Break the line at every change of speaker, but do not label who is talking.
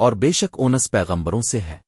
اور بے شک اونس پیغمبروں سے ہے۔